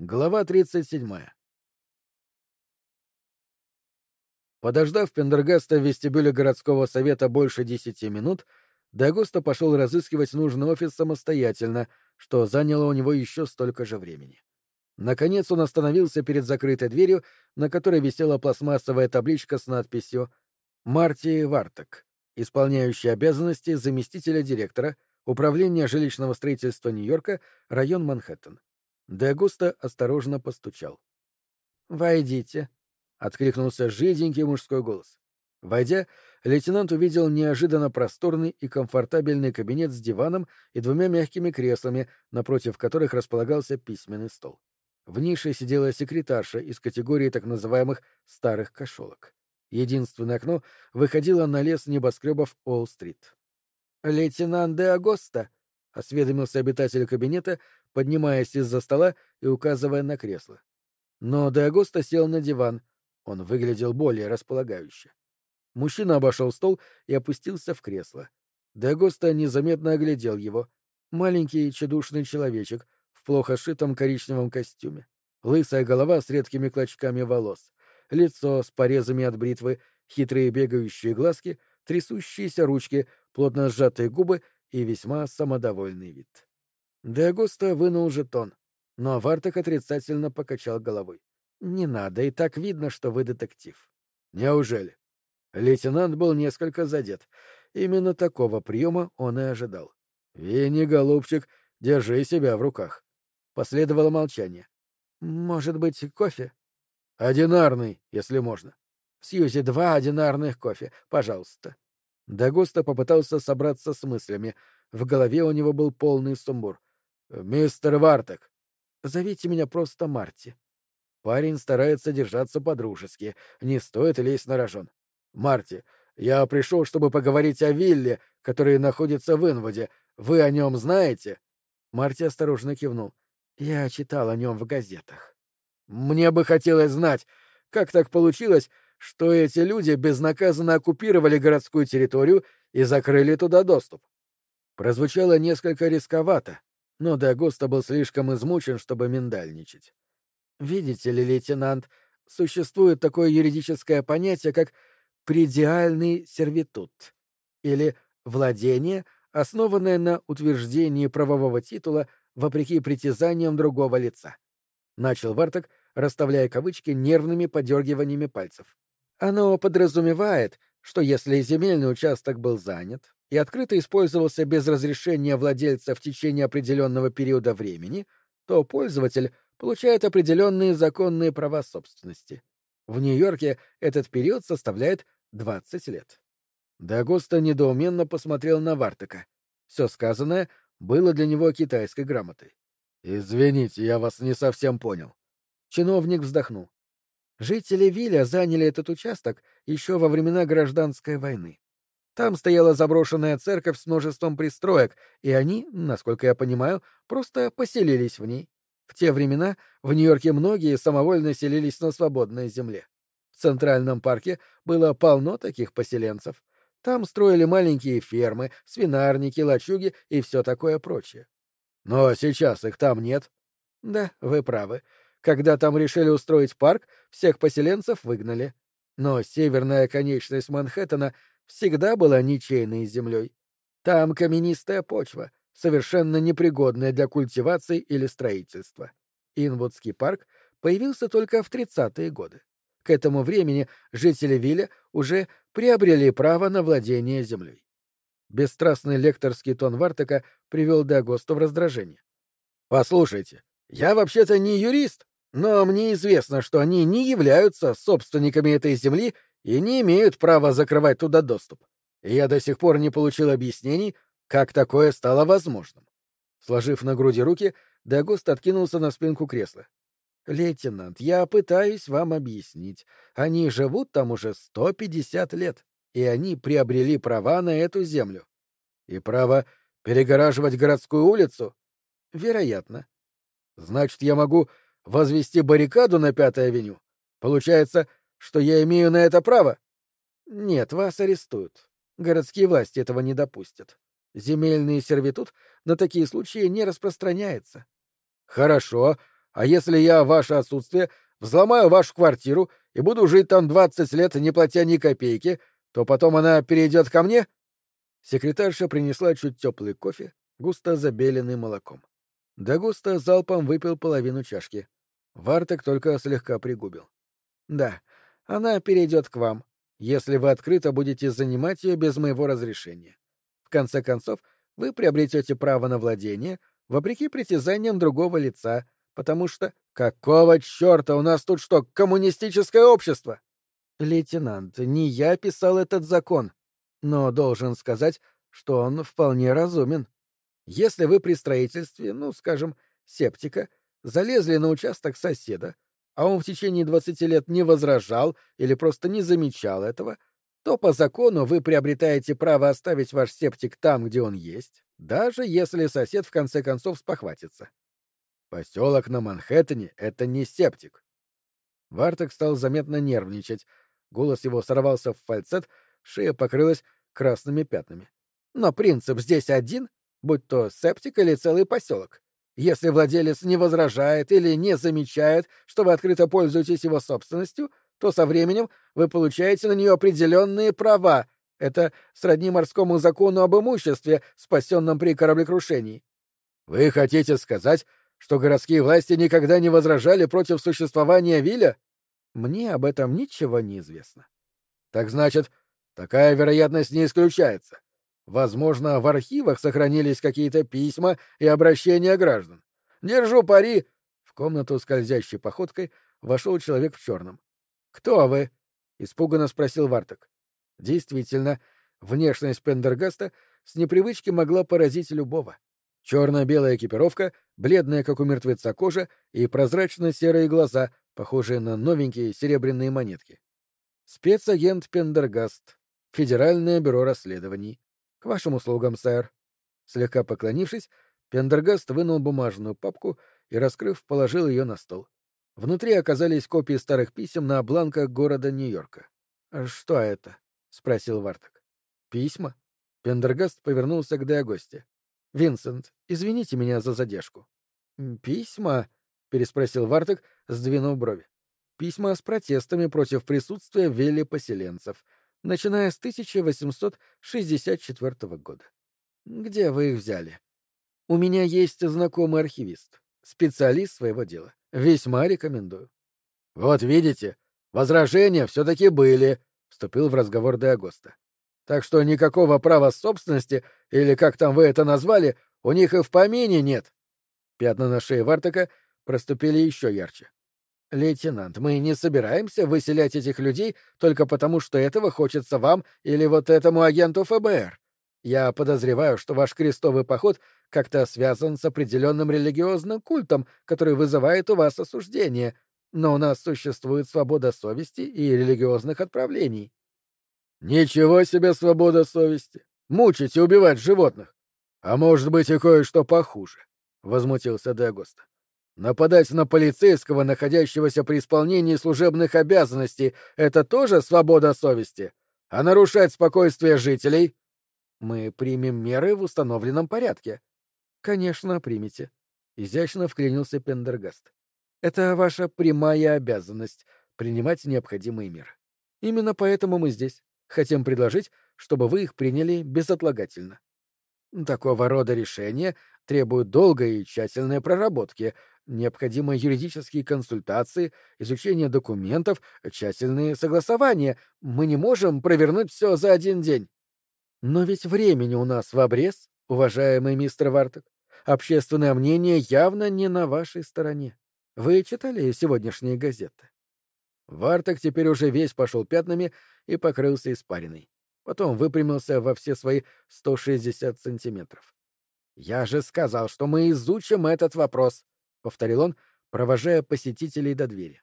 Глава 37. Подождав Пендергаста в вестибюле городского совета больше десяти минут, Дагоста пошел разыскивать нужный офис самостоятельно, что заняло у него еще столько же времени. Наконец он остановился перед закрытой дверью, на которой висела пластмассовая табличка с надписью «Марти Вартек, исполняющий обязанности заместителя директора Управления жилищного строительства Нью-Йорка, район Манхэттен». Де осторожно постучал. «Войдите», — откликнулся жиденький мужской голос. Войдя, лейтенант увидел неожиданно просторный и комфортабельный кабинет с диваном и двумя мягкими креслами, напротив которых располагался письменный стол. В нише сидела секретарша из категории так называемых «старых кошелок». Единственное окно выходило на лес небоскребов Олл-стрит. «Лейтенант де Агоста», — осведомился обитатель кабинета, поднимаясь из-за стола и указывая на кресло. Но Деагоста сел на диван. Он выглядел более располагающе. Мужчина обошел стол и опустился в кресло. Деагоста незаметно оглядел его. Маленький чедушный человечек в плохо сшитом коричневом костюме. Лысая голова с редкими клочками волос. Лицо с порезами от бритвы, хитрые бегающие глазки, трясущиеся ручки, плотно сжатые губы и весьма самодовольный вид. Деагуста вынул жетон, но Вартак отрицательно покачал головой. «Не надо, и так видно, что вы детектив». «Неужели?» Лейтенант был несколько задет. Именно такого приема он и ожидал. «Винни, голубчик, держи себя в руках». Последовало молчание. «Может быть, кофе?» «Одинарный, если можно». «Сьюзи, два одинарных кофе, пожалуйста». Дагуста попытался собраться с мыслями. В голове у него был полный сумбур. «Мистер Вартек». «Зовите меня просто Марти». Парень старается держаться по-дружески. Не стоит лезть на рожон. «Марти, я пришел, чтобы поговорить о Вилле, который находится в Инводе. Вы о нем знаете?» Марти осторожно кивнул. «Я читал о нем в газетах». «Мне бы хотелось знать, как так получилось, что эти люди безнаказанно оккупировали городскую территорию и закрыли туда доступ?» Прозвучало несколько рисковато, но Дагоста был слишком измучен, чтобы миндальничать. Видите ли, лейтенант, существует такое юридическое понятие, как предиальный сервитут или владение, основанное на утверждении правового титула вопреки притязаниям другого лица. Начал Варток, расставляя кавычки нервными подергиваниями пальцев. Оно подразумевает, что если земельный участок был занят, и открыто использовался без разрешения владельца в течение определенного периода времени, то пользователь получает определенные законные права собственности. В Нью-Йорке этот период составляет 20 лет. Дагоста недоуменно посмотрел на Вартака. Все сказанное было для него китайской грамотой. «Извините, я вас не совсем понял». Чиновник вздохнул. Жители Виля заняли этот участок еще во времена гражданской войны. Там стояла заброшенная церковь с множеством пристроек, и они, насколько я понимаю, просто поселились в ней. В те времена в Нью-Йорке многие самовольно селились на свободной земле. В Центральном парке было полно таких поселенцев. Там строили маленькие фермы, свинарники, лачуги и все такое прочее. Но сейчас их там нет. Да, вы правы. Когда там решили устроить парк, всех поселенцев выгнали. Но северная конечность Манхэттена всегда была ничейной землей. Там каменистая почва, совершенно непригодная для культивации или строительства. Инвудский парк появился только в 30-е годы. К этому времени жители Вилля уже приобрели право на владение землей. Бесстрастный лекторский тон Вартека привел Дагосту в раздражение. «Послушайте, я вообще-то не юрист, но мне известно, что они не являются собственниками этой земли и не имеют права закрывать туда доступ. Я до сих пор не получил объяснений, как такое стало возможным. Сложив на груди руки, Дагост откинулся на спинку кресла. «Лейтенант, я пытаюсь вам объяснить. Они живут там уже 150 лет, и они приобрели права на эту землю. И право перегораживать городскую улицу? Вероятно. Значит, я могу возвести баррикаду на Пятой авеню? Получается, что я имею на это право? Нет, вас арестуют. Городские власти этого не допустят. Земельный сервитут на такие случаи не распространяется. Хорошо. А если я ваше отсутствие взломаю вашу квартиру и буду жить там двадцать лет, не платя ни копейки, то потом она перейдет ко мне? Секретарша принесла чуть теплый кофе, густо забеленный молоком. Дагуста залпом выпил половину чашки. Вартек только слегка пригубил. Да, она перейдет к вам, если вы открыто будете занимать ее без моего разрешения. В конце концов, вы приобретете право на владение, вопреки притязаниям другого лица, потому что... Какого черта у нас тут что, коммунистическое общество? Лейтенант, не я писал этот закон, но должен сказать, что он вполне разумен. Если вы при строительстве, ну, скажем, септика, залезли на участок соседа, а он в течение двадцати лет не возражал или просто не замечал этого, то по закону вы приобретаете право оставить ваш септик там, где он есть, даже если сосед в конце концов спохватится. Поселок на Манхэттене — это не септик. Вартек стал заметно нервничать. Голос его сорвался в фальцет, шея покрылась красными пятнами. Но принцип здесь один, будь то септик или целый поселок. Если владелец не возражает или не замечает, что вы открыто пользуетесь его собственностью, то со временем вы получаете на нее определенные права. Это сродни морскому закону об имуществе, спасенном при кораблекрушении. Вы хотите сказать, что городские власти никогда не возражали против существования Виля? Мне об этом ничего не известно. Так значит, такая вероятность не исключается. Возможно, в архивах сохранились какие-то письма и обращения граждан. Держу пари. В комнату скользящей походкой вошел человек в черном. Кто вы? испуганно спросил Варток. Действительно, внешность Пендергаста с непривычки могла поразить любого. Черно-белая экипировка, бледная, как у мертвеца кожа, и прозрачно-серые глаза, похожие на новенькие серебряные монетки. Спецагент Пендергаст. Федеральное бюро расследований. К вашим услугам, сэр. Слегка поклонившись, Пендергаст вынул бумажную папку и, раскрыв, положил ее на стол. Внутри оказались копии старых писем на бланках города Нью-Йорка. «Что это?» — спросил Варток. «Письма?» Пендергаст повернулся к Деогосте. «Винсент, извините меня за задержку». «Письма?» — переспросил Вартек, сдвинув брови. «Письма с протестами против присутствия в Веле поселенцев, начиная с 1864 года. Где вы их взяли?» «У меня есть знакомый архивист, специалист своего дела. Весьма рекомендую». «Вот видите, возражения все-таки были», — вступил в разговор Деагоста. Так что никакого права собственности, или как там вы это назвали, у них и в помине нет. Пятна на шее Вартака проступили еще ярче. «Лейтенант, мы не собираемся выселять этих людей только потому, что этого хочется вам или вот этому агенту ФБР. Я подозреваю, что ваш крестовый поход как-то связан с определенным религиозным культом, который вызывает у вас осуждение, но у нас существует свобода совести и религиозных отправлений. Ничего себе свобода совести! Мучить и убивать животных! А может быть и кое-что похуже, — возмутился Дагоста. Нападать на полицейского, находящегося при исполнении служебных обязанностей, это тоже свобода совести? А нарушать спокойствие жителей? Мы примем меры в установленном порядке. Конечно, примите. Изящно вклинился Пендергаст. Это ваша прямая обязанность — принимать необходимые меры. Именно поэтому мы здесь. Хотим предложить, чтобы вы их приняли безотлагательно. Такого рода решения требуют долгой и тщательной проработки, необходимы юридические консультации, изучение документов, тщательные согласования. Мы не можем провернуть все за один день. Но ведь времени у нас в обрез, уважаемый мистер Варток. Общественное мнение явно не на вашей стороне. Вы читали сегодняшние газеты? Варток теперь уже весь пошел пятнами и покрылся испариной. Потом выпрямился во все свои 160 сантиметров. «Я же сказал, что мы изучим этот вопрос», — повторил он, провожая посетителей до двери.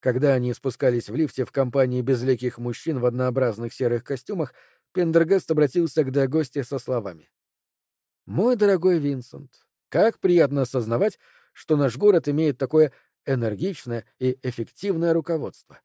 Когда они спускались в лифте в компании безликих мужчин в однообразных серых костюмах, Пендергаст обратился к Дагосте со словами. «Мой дорогой Винсент, как приятно осознавать, что наш город имеет такое энергичное и эффективное руководство.